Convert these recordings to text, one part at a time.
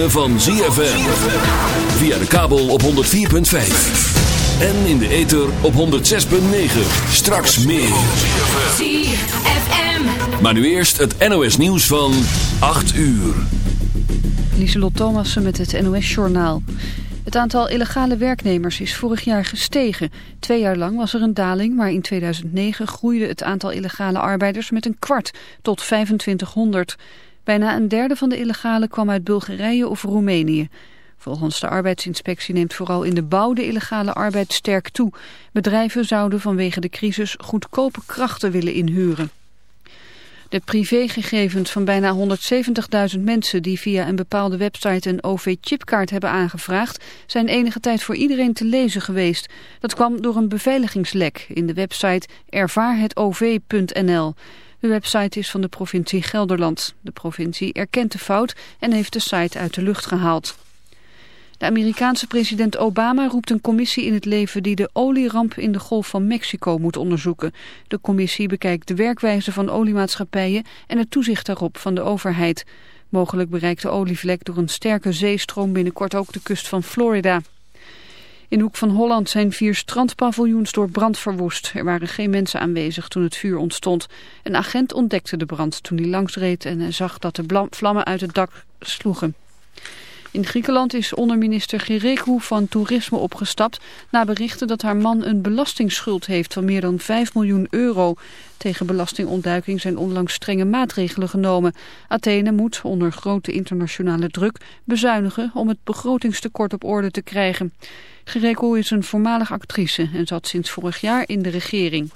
Ritme van ZFM. Via de kabel op 104.5. En in de ether op 106.9. Straks meer. ZFM. Maar nu eerst het NOS nieuws van 8 uur. Lieselot Thomassen met het NOS-journaal. Het aantal illegale werknemers is vorig jaar gestegen. Twee jaar lang was er een daling, maar in 2009 groeide het aantal illegale arbeiders met een kwart tot 2500. Bijna een derde van de illegale kwam uit Bulgarije of Roemenië. Volgens de arbeidsinspectie neemt vooral in de bouw de illegale arbeid sterk toe. Bedrijven zouden vanwege de crisis goedkope krachten willen inhuren. De privégegevens van bijna 170.000 mensen die via een bepaalde website een OV-chipkaart hebben aangevraagd, zijn enige tijd voor iedereen te lezen geweest. Dat kwam door een beveiligingslek in de website ervaarhetov.nl. De website is van de provincie Gelderland. De provincie erkent de fout en heeft de site uit de lucht gehaald. De Amerikaanse president Obama roept een commissie in het leven die de olieramp in de Golf van Mexico moet onderzoeken. De commissie bekijkt de werkwijze van oliemaatschappijen en het toezicht daarop van de overheid. Mogelijk bereikt de olievlek door een sterke zeestroom binnenkort ook de kust van Florida. In Hoek van Holland zijn vier strandpaviljoens door brand verwoest. Er waren geen mensen aanwezig toen het vuur ontstond. Een agent ontdekte de brand toen hij langsreed en zag dat de vlammen uit het dak sloegen. In Griekenland is onderminister Gerekou van Toerisme opgestapt... na berichten dat haar man een belastingsschuld heeft van meer dan 5 miljoen euro. Tegen belastingontduiking zijn onlangs strenge maatregelen genomen. Athene moet onder grote internationale druk bezuinigen... om het begrotingstekort op orde te krijgen. Gerekou is een voormalig actrice en zat sinds vorig jaar in de regering.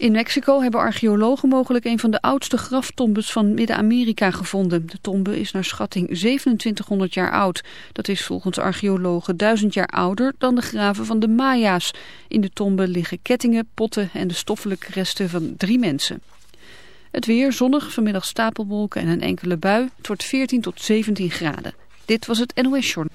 In Mexico hebben archeologen mogelijk een van de oudste graftombes van Midden-Amerika gevonden. De tombe is naar schatting 2700 jaar oud. Dat is volgens archeologen duizend jaar ouder dan de graven van de Maya's. In de tombe liggen kettingen, potten en de stoffelijke resten van drie mensen. Het weer zonnig, vanmiddag stapelwolken en een enkele bui. Het wordt 14 tot 17 graden. Dit was het NOS Journal.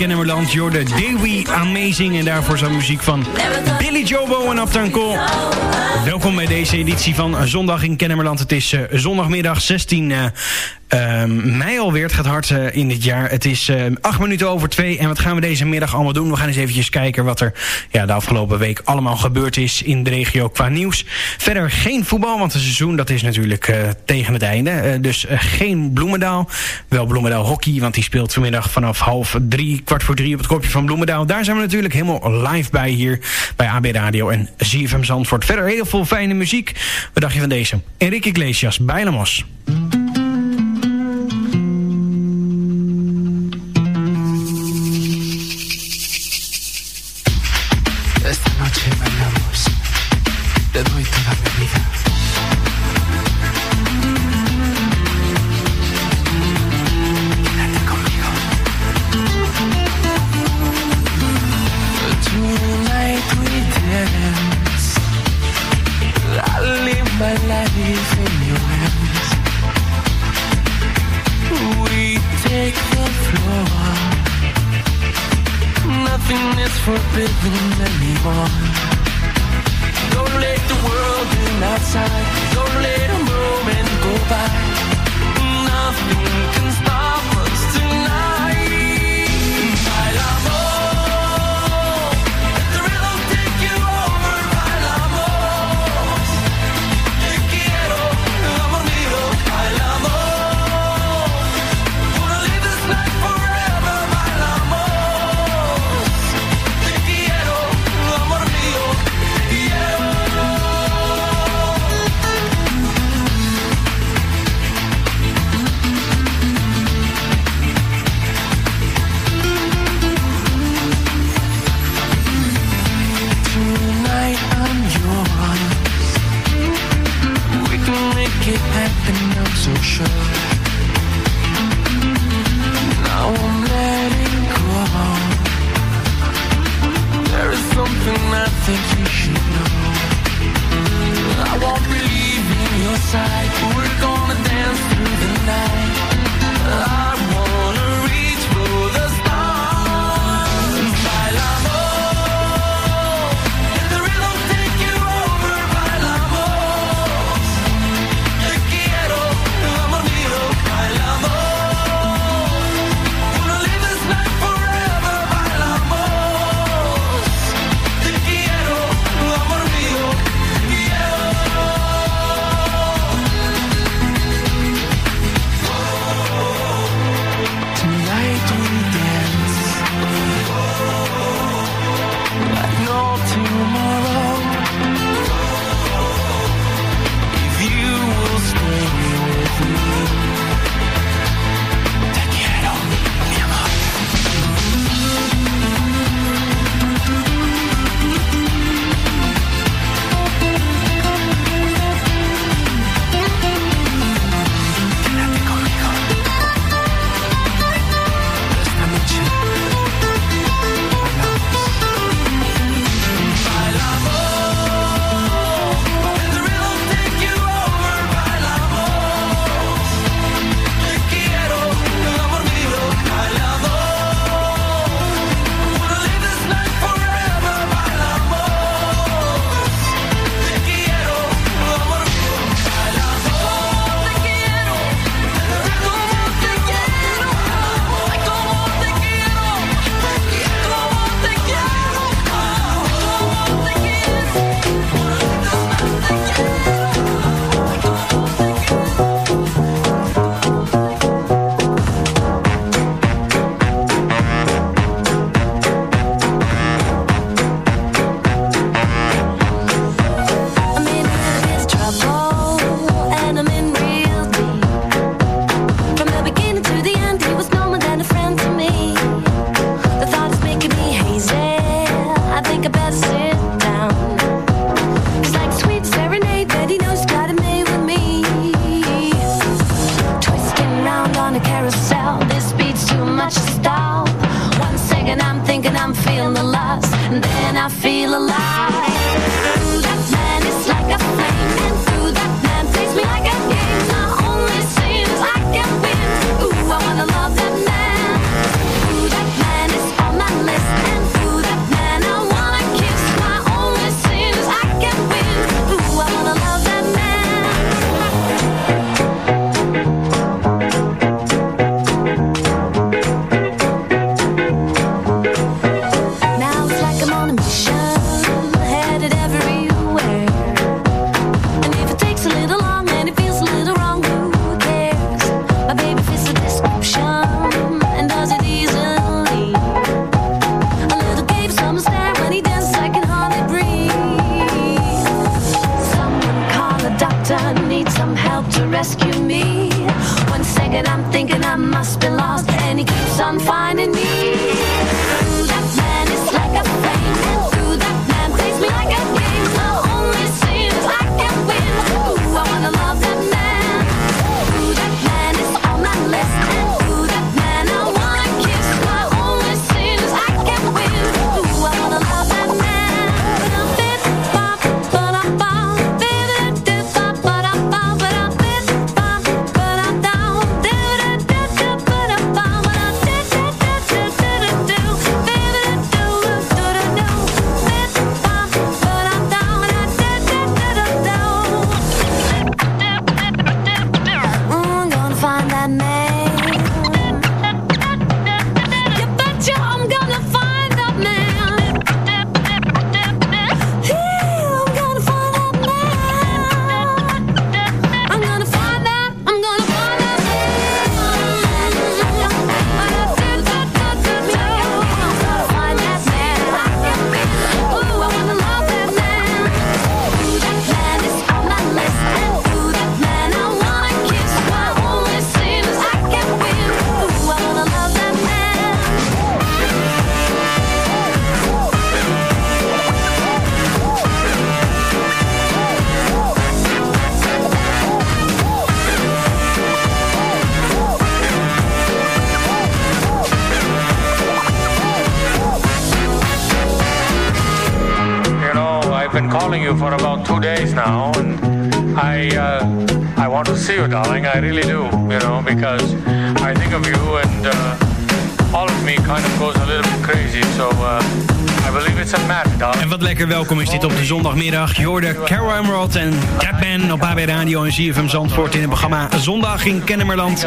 Kennemerland. Jorde Dewi Amazing en daarvoor zijn muziek van Billy Jobo en Uptown Welkom bij deze editie van Zondag in Kennemerland. Het is eh, zondagmiddag 16 Ehm, um, mei alweer, het gaat hard eh, in dit jaar. Het is ehm, acht minuten over twee. En wat gaan we deze middag allemaal doen? We gaan eens eventjes kijken wat er ja, de afgelopen week allemaal gebeurd is in de regio qua nieuws. Verder geen voetbal, want het seizoen dat is natuurlijk eh, tegen het einde. Eh, dus geen Bloemendaal. Wel Bloemendaal hockey, want die speelt vanmiddag vanaf half drie, kwart voor drie op het kopje van Bloemendaal. Daar zijn we natuurlijk helemaal live bij hier bij AB Radio en ZFM Zandvoort. Verder heel veel fijne muziek. Wat dacht je van deze? Enrique Iglesias, Bijlamos. noche bailamos, te doy toda mi vida. days now. Welkom is dit op de zondagmiddag. Je Carol Emerald en Deadman op AB Radio en ZFM Zandvoort in het programma Zondag in Kennemerland.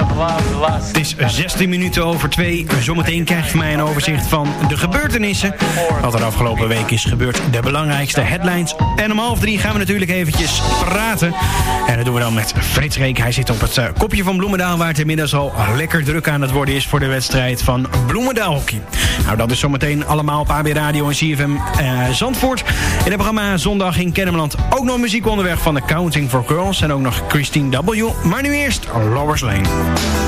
Het is 16 minuten over 2. Zometeen krijgt u mij een overzicht van de gebeurtenissen. Wat er afgelopen week is gebeurd, de belangrijkste headlines. En om half drie gaan we natuurlijk eventjes praten. En dat doen we dan met Frits Reek. Hij zit op het eh, kopje van Bloemendaal... waar het inmiddels al lekker druk aan het worden is... voor de wedstrijd van Bloemendaal Hockey. Nou, dat is zometeen allemaal op AB Radio en CFM eh, Zandvoort. In het programma Zondag in Kennemerland ook nog muziek onderweg van Accounting for Girls en ook nog Christine W. Maar nu eerst Lovers Lane.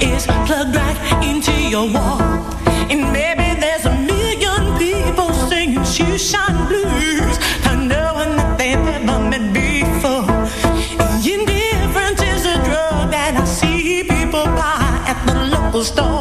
Is plugged right into your wall. And maybe there's a million people singing shoeshine blues, not knowing that they've never met before. Indifference is a drug that I see people buy at the local store.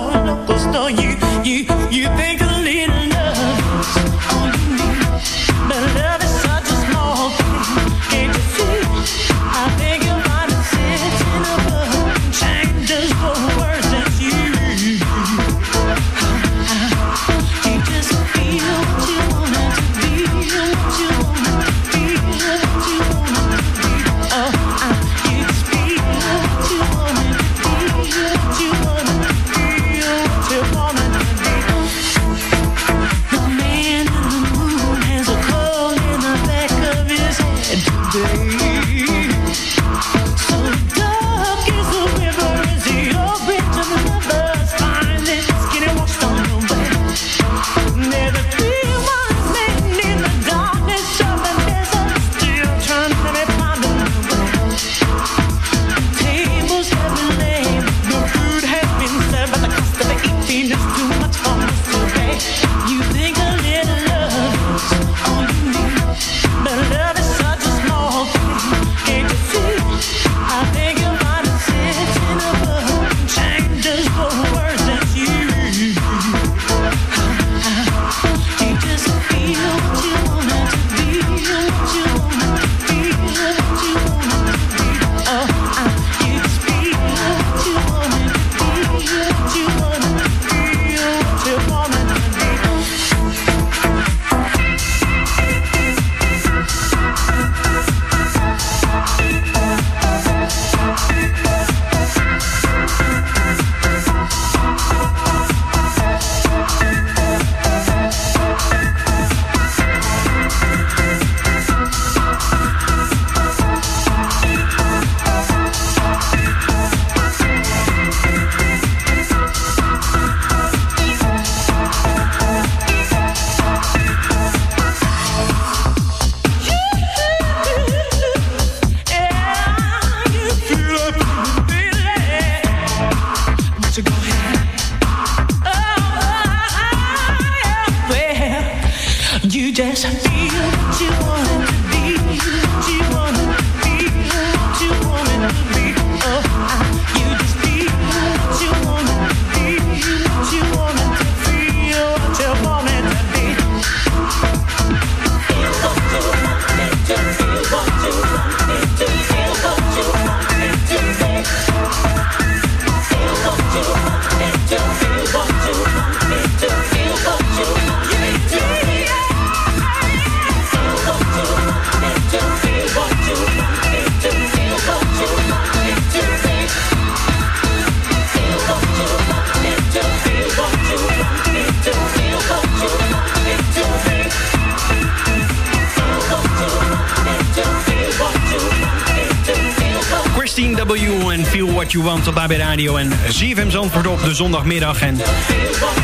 Want op AB Radio en ZFM Zandvoort op de zondagmiddag. En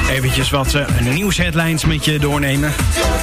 eventjes wat eh, nieuwsheadlines met je doornemen.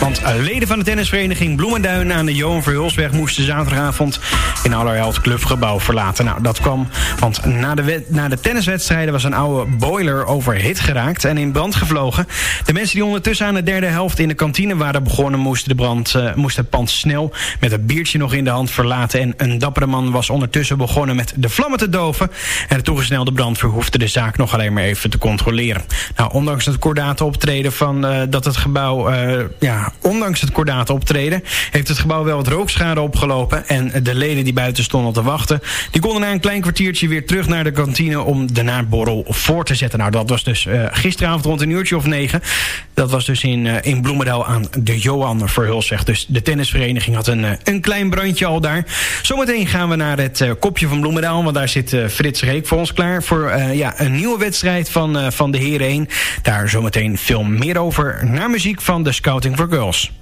Want leden van de tennisvereniging Bloemenduin aan de Johan Verhulsweg... moesten zaterdagavond in allerheld clubgebouw verlaten. Nou, dat kwam, want na de, na de tenniswedstrijden was een oude boiler overhit geraakt... en in brand gevlogen. De mensen die ondertussen aan de derde helft in de kantine waren begonnen... moesten, de brand, eh, moesten het pand snel met een biertje nog in de hand verlaten... en een dappere man was ondertussen begonnen met de vlammen te doven. En de toegesnelde brandweer hoefde de zaak nog alleen maar even te controleren. Nou, ondanks het kordate optreden van eh, dat het gebouw... eh, ja, ondanks het kordate optreden... heeft het gebouw wel wat rookschade opgelopen. En de leden die buiten stonden te wachten... die konden na een klein kwartiertje weer terug naar de kantine... om de naborrel voor te zetten. Nou, dat was dus eh, gisteravond rond een uurtje of negen. Dat was dus in, eh, in Bloemendaal aan de Johan Verhulsweg. Dus de tennisvereniging had een, eh, een klein brandje al daar. Zometeen gaan we naar het kopje van Bloemendaal. Want daar zit Frits Reek voor ons klaar. Voor ja, een nieuwe wedstrijd van, van de Heren 1. Daar zometeen veel meer over. Naar muziek van de Scouting for Girls.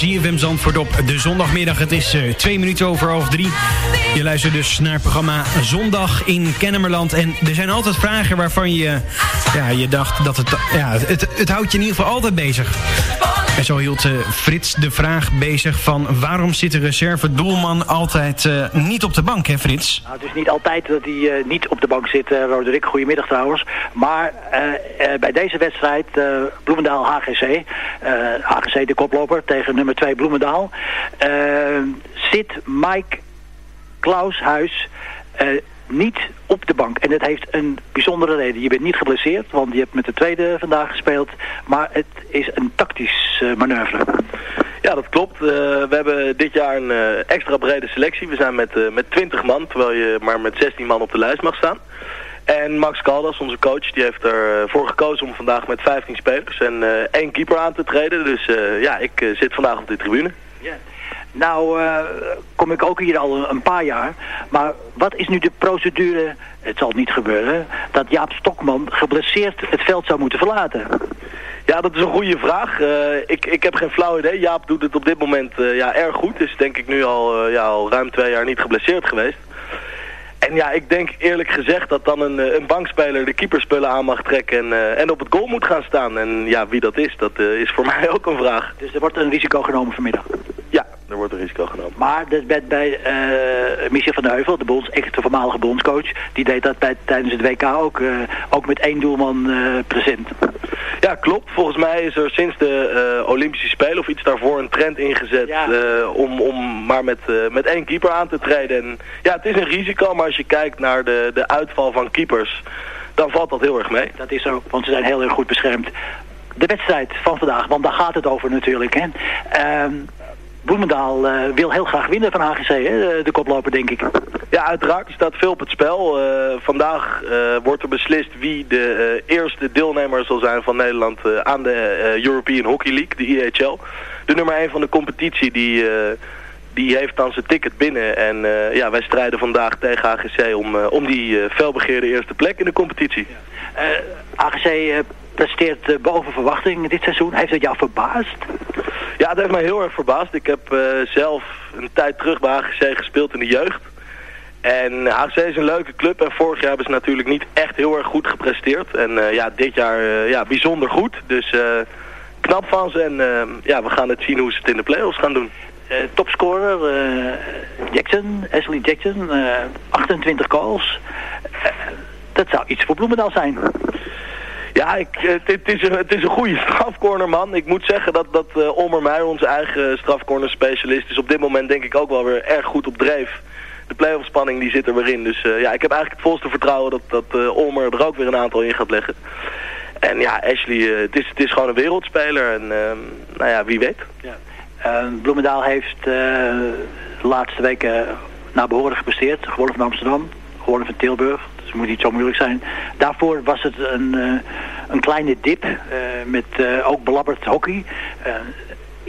ZFM Zandvoort op de zondagmiddag. Het is eh, twee minuten over half drie. Je luistert dus naar het programma Zondag in Kennemerland. En er zijn altijd vragen waarvan je, ja, je dacht dat het, ja, het... Het houdt je in ieder geval altijd bezig. En zo hield eh, Frits de vraag bezig van... waarom zit de reserve doelman altijd eh, niet op de bank, hè Frits? Nou, het is niet altijd dat hij eh, niet op de bank zit, Roderick. Goedemiddag trouwens. Maar bij deze wedstrijd, Bloemendaal HGC, HGC de koploper tegen nummer 2 Bloemendaal, zit Mike Klaushuis niet op de bank. En dat heeft een bijzondere reden. Je bent niet geblesseerd, want je hebt met de tweede vandaag gespeeld. Maar het is een tactisch eh, manoeuvre. Ja, dat klopt. Eh, we hebben dit jaar een eh, extra brede selectie. We zijn met, met 20 man, terwijl je maar met 16 man op de lijst mag staan. En Max Caldas, onze coach, die heeft ervoor gekozen om vandaag met 15 spelers en één keeper aan te treden. Dus ja, ik zit vandaag op de tribune. Nou, eh, kom ik ook hier al een, paar jaar. Maar wat is nu de procedure, het zal niet gebeuren, dat Jaap Stokman geblesseerd het veld zou moeten verlaten? Ja, dat is een goede vraag. Eh, ik, ik heb geen flauw idee. Jaap doet het op dit moment eh, ja, erg goed. Is denk ik nu al, ja, al ruim twee jaar niet geblesseerd geweest. En ja, ik denk eerlijk gezegd dat dan een, een bankspeler de keeperspullen aan mag trekken en, en op het goal moet gaan staan. En ja, wie dat is, dat is voor mij ook een vraag. Dus er wordt een risico genomen vanmiddag. Er wordt een risico genomen. Maar dat werd bij eh Michel van de Heuvel, de, bonds, echt de voormalige bondscoach, die deed dat bij, tijdens het WK ook, eh, ook met één doelman eh, present. Ja, klopt. Volgens mij is er sinds de Olympische Spelen of iets daarvoor een trend ingezet om, om maar met, met één keeper aan te treden. En ja, het is een risico, maar als je kijkt naar de, de uitval van keepers, dan valt dat heel erg mee. Dat is ook, want ze zijn heel erg goed beschermd. De wedstrijd van vandaag, want daar gaat het over natuurlijk. Hè. Ehm, Bloemendaal eh, wil heel graag winnen van HGC, hè, de, koploper denk ik. Ja, uiteraard. Er staat veel op het spel. Eh, vandaag eh, wordt er beslist wie de eerste deelnemer zal zijn van Nederland aan de European Hockey League, de EHL. De nummer 1 van de competitie, die, die heeft dan zijn ticket binnen. En ja, wij strijden vandaag tegen HGC om, om die felbegeerde eerste plek in de competitie. Eh, presteert eh, boven verwachting dit seizoen. Heeft dat jou verbaasd? Ja, het heeft mij heel erg verbaasd. Ik heb eh, zelf een tijd terug bij HGC gespeeld in de jeugd. En HGC is een leuke club en vorig jaar hebben ze natuurlijk niet echt heel erg goed gepresteerd. En eh, ja, dit jaar ja, bijzonder goed. Dus knap van ze en ja, we gaan het zien hoe ze het in de play-offs gaan doen. Topscorer Jackson, Ashley Jackson, eh, 28 goals. Eh, dat zou iets voor Bloemendaal zijn. Ja, ik, eh, het, is een, het is een goede strafcornerman. Ik moet zeggen dat, dat eh Olmer Meijer, onze eigen strafcorner specialist, is op dit moment denk ik ook wel weer erg goed op dreef. De play-off spanning die zit er weer in. Dus eh, ja, ik heb eigenlijk het volste vertrouwen dat, dat Olmer er ook weer een aantal in gaat leggen. En ja, Ashley, het, is, het is gewoon een wereldspeler. En ehm, nou ja, wie weet. Eh, Bloemendaal heeft de laatste weken naar behoren gepresteerd. Gewonnen van Amsterdam, gewonnen van Tilburg. Moet niet zo moeilijk zijn. Daarvoor was het een, eh, een kleine dip eh, met eh, ook belabberd hockey.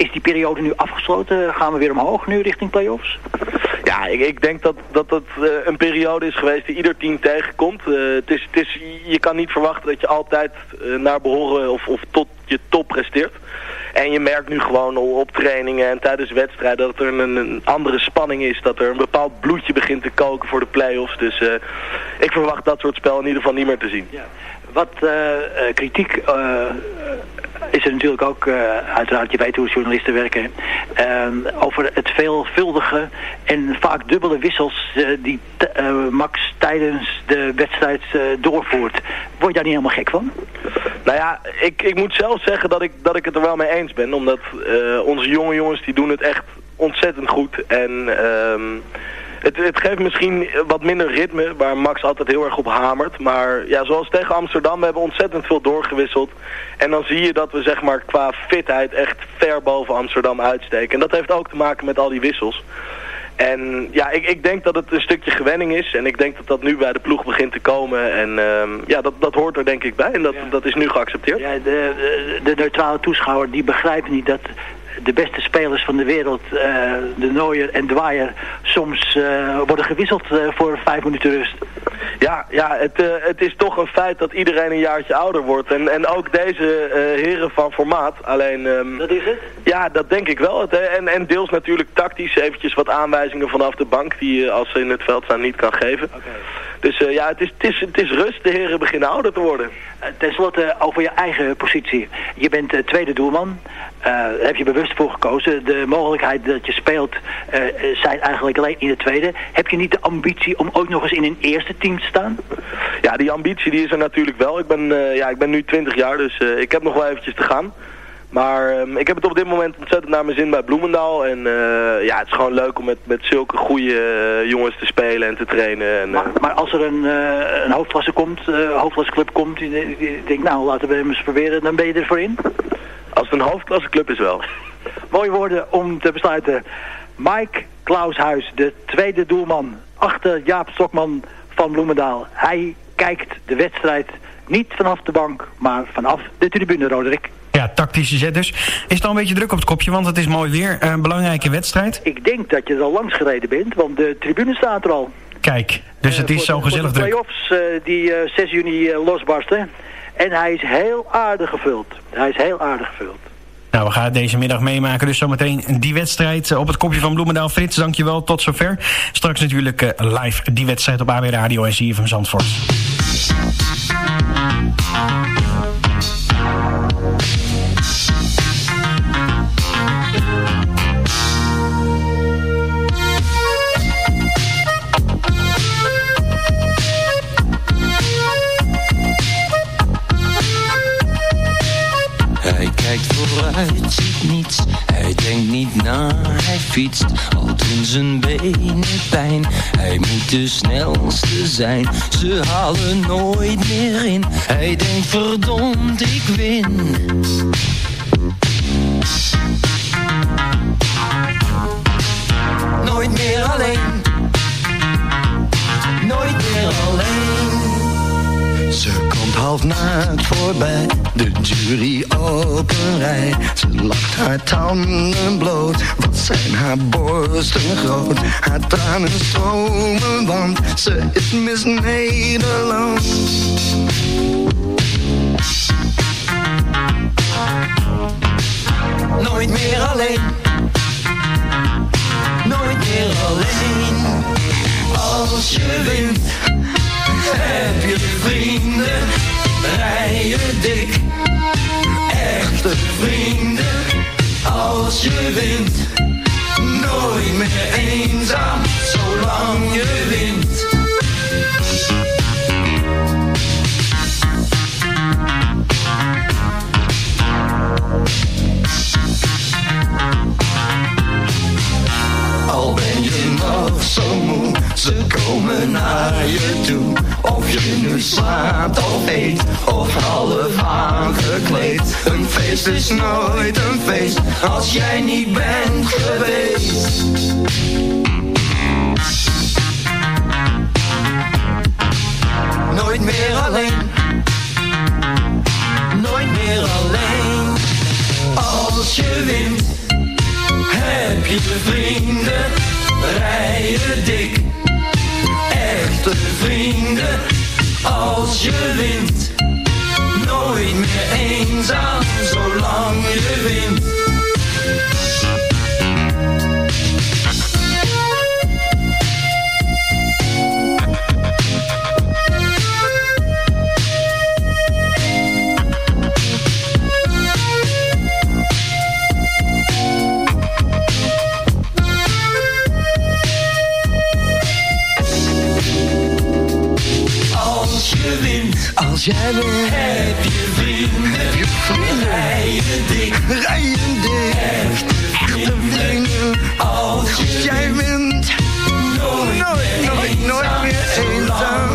Is die periode nu afgesloten? Gaan we weer omhoog nu richting play-offs? Ja, ik, ik denk dat dat, dat eh, een periode is geweest die ieder team tegenkomt. Eh, het is, het is, je kan niet verwachten dat je altijd eh, naar behoren of, of tot je top presteert. En je merkt nu gewoon al op trainingen en tijdens wedstrijden dat er een, een andere spanning is. Dat er een bepaald bloedje begint te koken voor de play-offs. Dus ik verwacht dat soort spel in ieder geval niet meer te zien. Wat eh, eh, kritiek is er natuurlijk ook, eh, uiteraard, je weet hoe journalisten werken, eh, over het veelvuldige en vaak dubbele wissels eh, die Max tijdens de wedstrijd doorvoert. Word je daar niet helemaal gek van? Nou ja, ik, ik moet zelf zeggen dat ik, dat ik het er wel mee eens ben. Omdat onze jonge jongens die doen het echt ontzettend goed. En ehm, het, het geeft misschien wat minder ritme, waar Max altijd heel erg op hamert. Maar ja, zoals tegen Amsterdam, we hebben ontzettend veel doorgewisseld. En dan zie je dat we zeg maar qua fitheid echt ver boven Amsterdam uitsteken. En dat heeft ook te maken met al die wissels. En ja, ik, ik denk dat het een stukje gewenning is. En ik denk dat dat nu bij de ploeg begint te komen. En ehm, ja, dat, dat hoort er denk ik bij. En dat, dat is nu geaccepteerd. Ja, de, de, de neutrale toeschouwer die begrijpt niet dat de beste spelers van de wereld, eh, de Nooier en Dwyer, soms eh, worden gewisseld eh, voor vijf minuten rust. Ja, ja het, het is toch een feit dat iedereen een jaartje ouder wordt. En, en ook deze heren van formaat. Alleen... ehm, Dat is het? Ja, dat denk ik wel. Het, en, en deels natuurlijk tactisch eventjes wat aanwijzingen vanaf de bank die je als ze in het veld staan niet kan geven. Dus eh, ja, het is, het, is, het is rust. De heren beginnen ouder te worden. Eh, Ten slotte over je eigen positie. Je bent eh, tweede doelman. Daar heb je bewust voor gekozen. De mogelijkheid dat je speelt zijn eigenlijk alleen in de tweede. Heb je niet de ambitie om ook nog eens in een eerste team te staan? Ja, die ambitie die is er natuurlijk wel. Ik ben, ja, ik ben nu 20 jaar, dus ik heb nog wel eventjes te gaan. Maar ehm, ik heb het op dit moment ontzettend naar mijn zin bij Bloemendaal. En eh, ja, het is gewoon leuk om met, met zulke goede eh, jongens te spelen en te trainen. En, eh, Maar, maar als er een, een hoofdklasse komt, eh hoofdklasseclub komt, die, die, die denkt nou laten we hem eens proberen, dan ben je er voor in. als het een hoofdklasseclub is wel. Mooie woorden om te besluiten. Mike Klaushuis, de tweede doelman, achter Jaap Stokman van Bloemendaal. Hij kijkt de wedstrijd niet vanaf de bank, maar vanaf de tribune, Roderick. Ja, tactische zet dus. Is het al een beetje druk op het kopje, want het is mooi weer. Een belangrijke wedstrijd. Ik denk dat je er al langs gereden bent, want de tribune staat er al. Kijk, dus het is Voor zo de- gezellig de druk. play-offs eh, die eh, 6 juni eh, losbarsten. En hij is heel aardig gevuld. Hij is heel aardig gevuld. Nou, we gaan het deze middag meemaken. Dus zometeen die wedstrijd eh, op het kopje van Bloemendaal. Frits, dankjewel. Tot zover. Straks natuurlijk eh, live die wedstrijd op AB Radio en CFM Zandvoort. Ziet niets. Hij denkt niet na, hij fietst al doen zijn benen pijn. Hij moet de snelste zijn, ze halen nooit meer in. Hij denkt verdomd, ik win. Nooit meer alleen. Komt half naakt voorbij, de jury op een rij. Ze lacht haar tanden bloot, wat zijn haar borsten groot. Haar tranen stromen, want ze is Miss Nederland. Nooit meer alleen. Nooit meer alleen. Als je wint, heb je vrienden. Rij je dik. Echte vrienden. Als je wint, nooit meer eenzaam. Zolang je wint. Al ben je nog zo moe, ze komen naar je toe. Of je nu slaapt of eet, of half aangekleed. Een feest is nooit een feest, als jij niet bent geweest. Nooit meer alleen. Nooit meer alleen. Als je wint, heb je vrienden. Rij je dik. Als je wint, nooit meer eenzaam. Zolang je wint. Als jij wint, heb je vrienden. heb je vrienden. Rij je dik. Rij je dik, echte vrienden. Als Als jij wint, nooit, nooit, nooit, nooit meer eenzaam.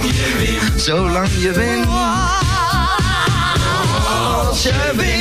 Zolang je wint. Als je wint, heb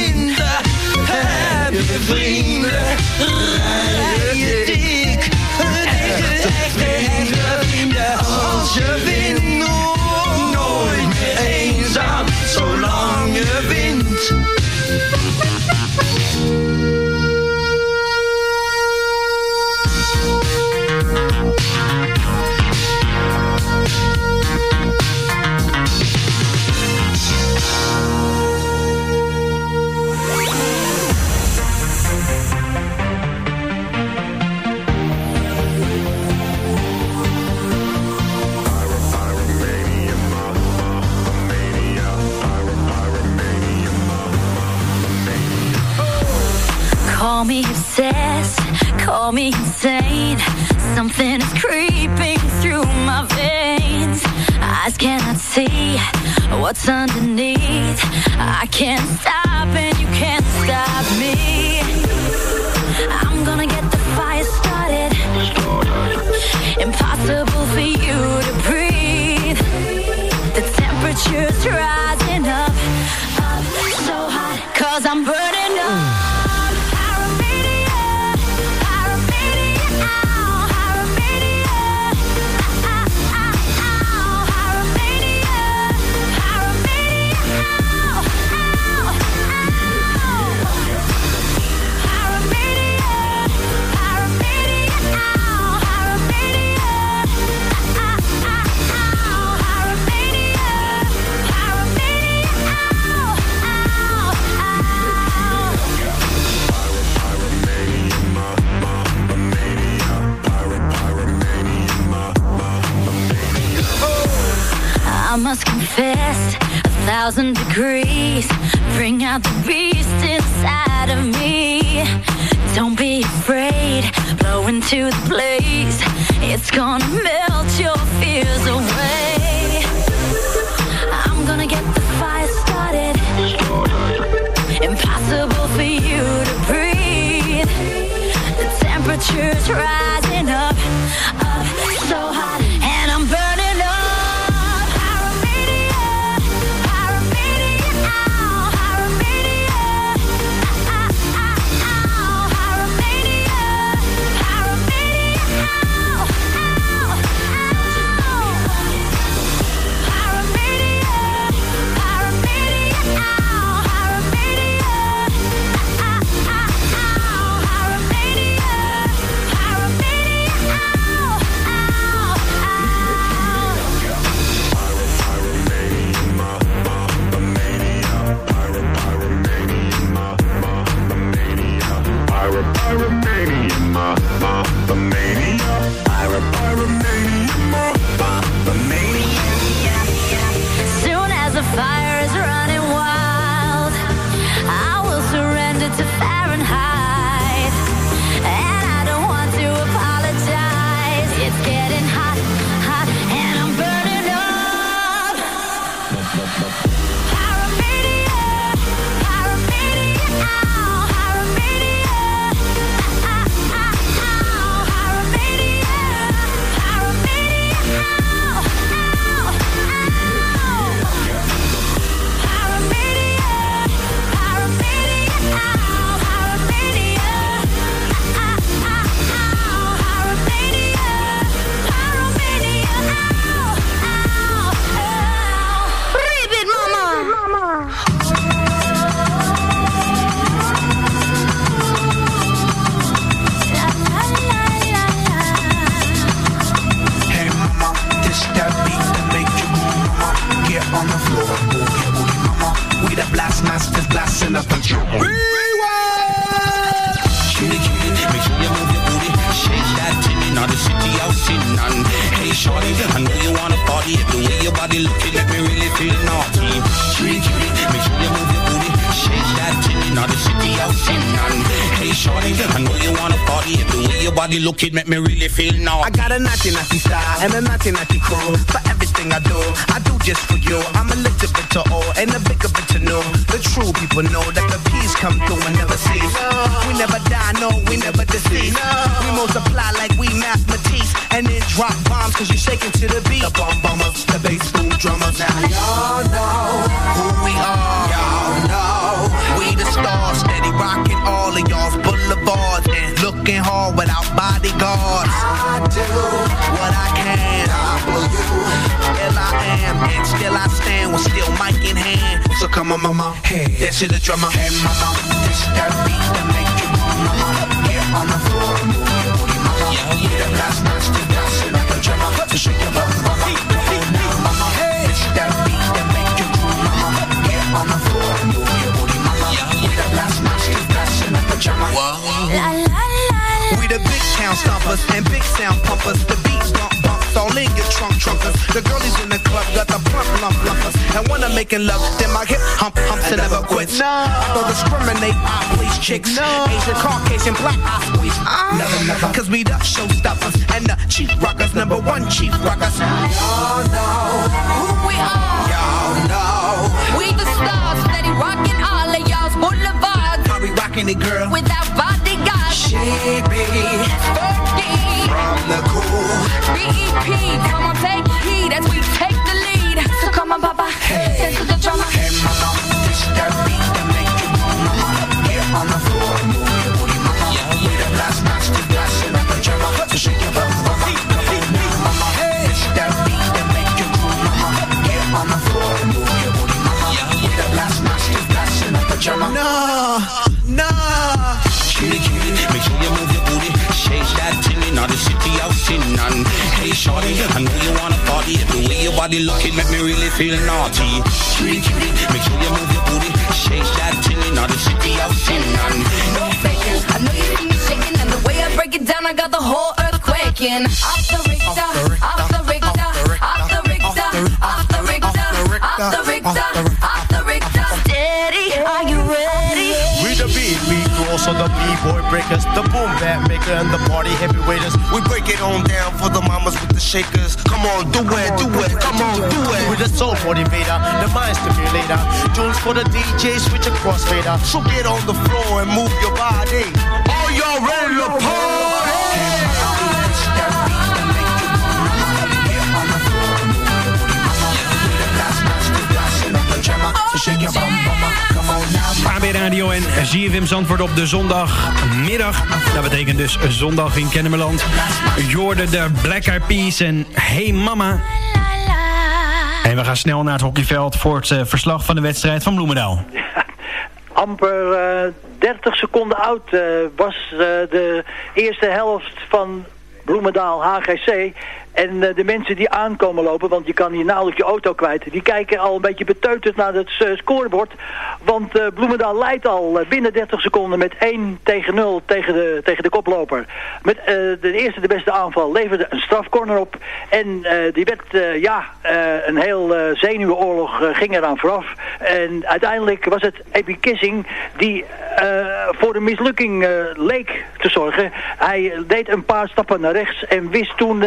what's underneath. I can't stop. now they come on mama, hey, this is the drummer, hey mama, this that beat that make you move mama, get on the floor, move your body, mama, yeah, yeah. the last nights to dance like a drummer, to shake your bum mama, hey now mama, this that beat that make you move mama, get on the floor, move your booty mama, yeah, yeah. the last nights to dance like drummer, la la la, we the big town stompers and big sound pumpers, the beats don't all in your trunk trunkers. The girlies in the club got the plump lump lumpers. And when I'm making love, then my hip hump humps and never quits. No. I don't discriminate, I please chicks. No. Asian, Caucasian, black, I squeeze. Ah. Never, never. Cause we the showstoppers and the chief rockers, number one chief rockers. Y'all know who we are. Y'all know We the stars, steady rocking all of y'all's boulevards. how we rocking it, girl. Without bodyguards. She be Fergie. From the cool. BEP, come on, take heed as we take the lead. So come on, Papa, dance to the drama. Hey, mama, The way your body looking make me really feel naughty. Make sure you move your booty. Shake that tinny, now the city seen none. No faking. I know you see me shaking, and the way I break it down, I got the whole earth quaking. Off the Richter, off the Richter, the b-boy breakers, the boom bap maker, and the party heavyweights. We break it on down for the mamas with the shakers. Come on, do it, do it, come on, do it. With the soul motivator, the mind stimulator. Tunes for the DJ, switch across fader. So get on the floor and move your body. Are y'all ready to party? AB Radio en ZFM Zandvoort op de zondagmiddag. Dat betekent dus zondag in Kennemerland. Jorde de Black Eyed Peas en Hey Mama. En we gaan snel naar het hockeyveld voor het eh, verslag van de wedstrijd van Bloemendaal. amper eh, 30 seconden oud eh, was de eerste helft van Bloemendaal HGC. En eh, de mensen die aankomen lopen, want je kan hier nauwelijks je auto kwijt, die kijken al een beetje beteuterd naar het eh, scorebord. Want eh, Bloemendaal leidt al binnen 30 seconden met 1 tegen 0 tegen de, tegen de koploper. Met de eerste, de beste aanval leverde een strafcorner op. En die werd, ja, een heel zenuwenoorlog ging eraan vooraf. En uiteindelijk was het Epi Kissing die voor de mislukking leek te zorgen. Hij deed een paar stappen naar rechts en wist toen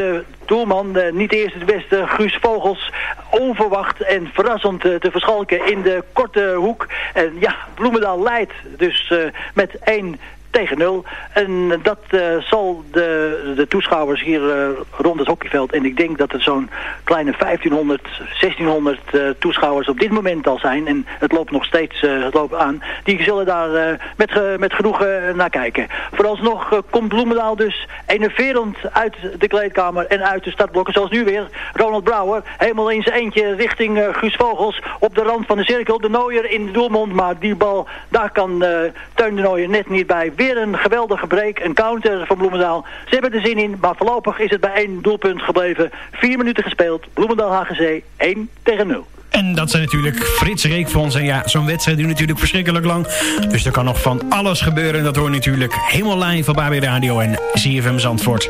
eh, doelman, eh, niet eerst het beste, Guus Vogels, onverwacht en verrassend eh, te verschalken in de korte hoek. En ja, Bloemendaal leidt dus eh, met 1 tegen 0. En dat eh, zal de, de toeschouwers hier eh, rond het hockeyveld, en ik denk dat het zo'n kleine 1500, 1600 eh, toeschouwers op dit moment al zijn, en het loopt nog steeds het loopt aan, die zullen daar met, met genoegen naar kijken. Vooralsnog komt Bloemendaal dus enerverend uit de kleedkamer en uit de startblokken, zoals nu weer. Ronald Brouwer, helemaal in zijn eentje richting Guus Vogels, op de rand van de cirkel. De Nooier in de doelmond, maar die bal, daar kan Teun de Nooier net niet bij. Weer een geweldige break, een counter van Bloemendaal. Ze hebben er zin in, maar voorlopig is het bij één doelpunt gebleven. Vier minuten gespeeld, Bloemendaal HGC 1 tegen 0. En dat zijn natuurlijk Frits Reekfonds. En ja, zo'n wedstrijd duurt natuurlijk verschrikkelijk lang. Dus er kan nog van alles gebeuren. En dat hoort natuurlijk helemaal live op AB Radio en ZFM Zandvoort.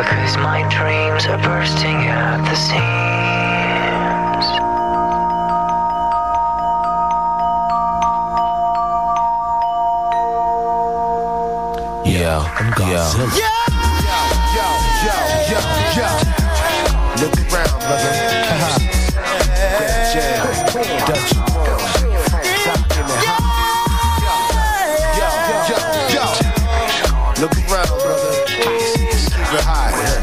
Because my dreams are bursting at the seams. Yeah, I'm Godzilla. Yo, yo, yo, yo, yo. Look around, brother. Grab jam. Dutch.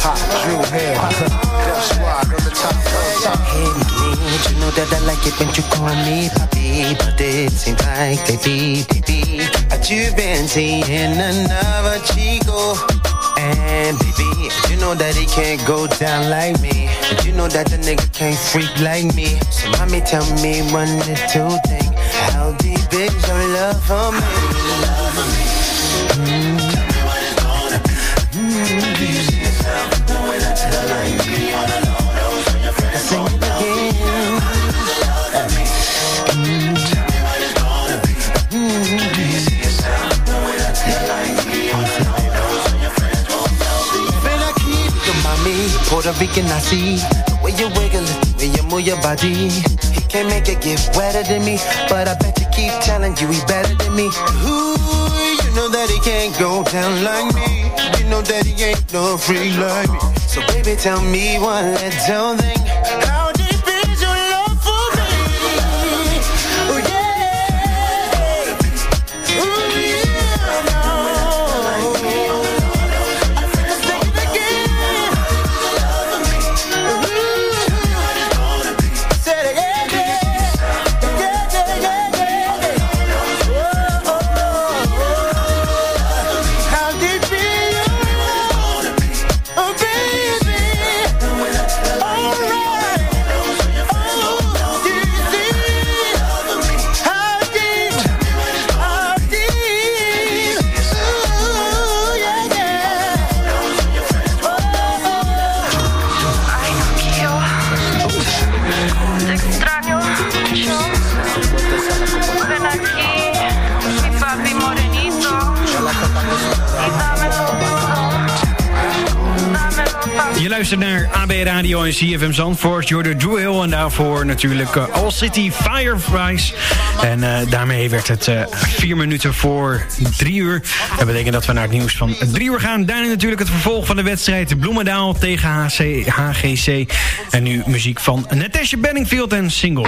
Hot, drill hair. Death squad on the top, top. Hey, mommy, you know that I like it when you call me papi, but it seems like they be, they be. That you've been seeing another chico. And baby, you know that he can't go down like me. But you know that the nigga can't freak like me. So mommy, tell me one little thing. How deep is your love for me? Mm. Puerto Rican I see. The way you wiggle it, the way you move your body. He can't make it get wetter than me But I bet you keep telling you he better than me. Ooh, you know that he can't go down like me. You know that he ain't no free like me. So baby, tell me one little thing Radio en CFM Zandvoort. Jordan Drew en daarvoor natuurlijk eh, All City Fireflies. En eh, daarmee werd het eh, vier minuten voor drie uur. Dat betekent dat we naar het nieuws van drie uur gaan. Daarna natuurlijk het vervolg van de wedstrijd Bloemendaal tegen HC, HGC. En nu muziek van Natasha Benningfield en Single.